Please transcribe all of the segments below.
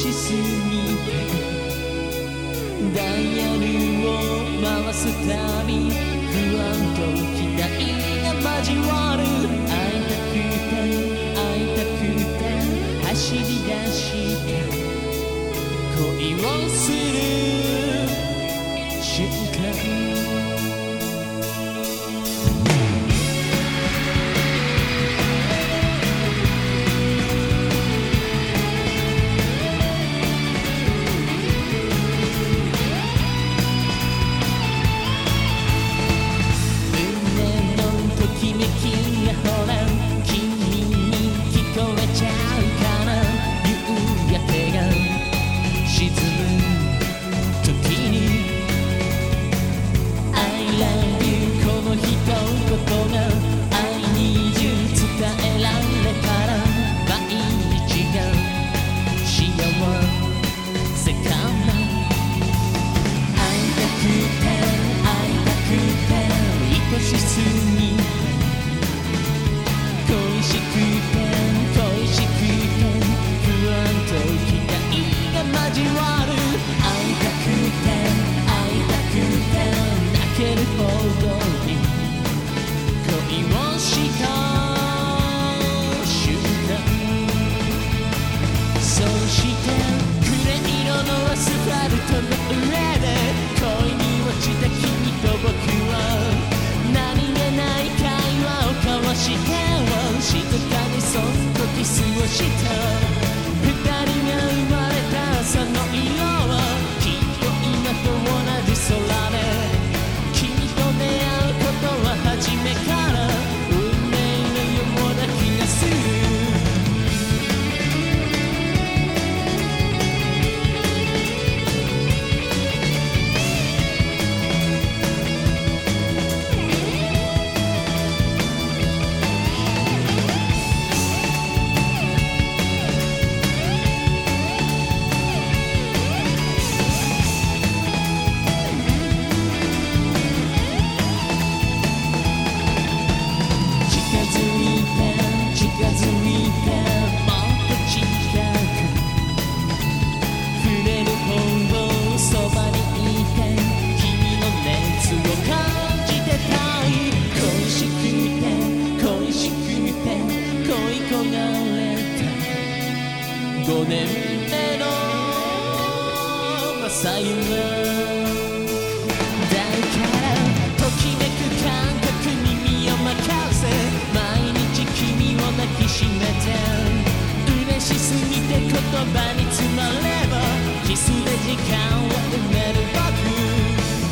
しすぎてダイヤルを回すたび不安と期待が交わる会いたくて会いたくて走り出して恋をするして色のスフルトの上で恋に落ちた君と僕5年目のマサだからときめく感覚に身を任せ毎日君を抱きしめて嬉しすぎて言葉に詰まればキスで時間を埋める。僕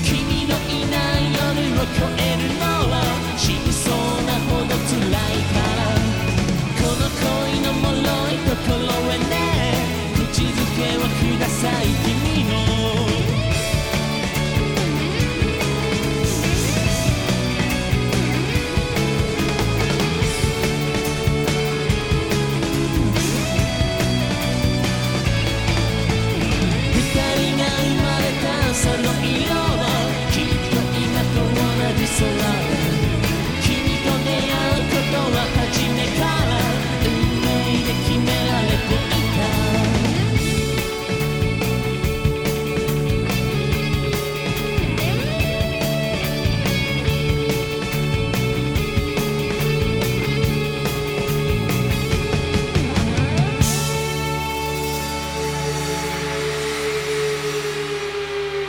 君のいない夜を超えるのは死にそうなほど辛いから。この恋の脆い心。けをください。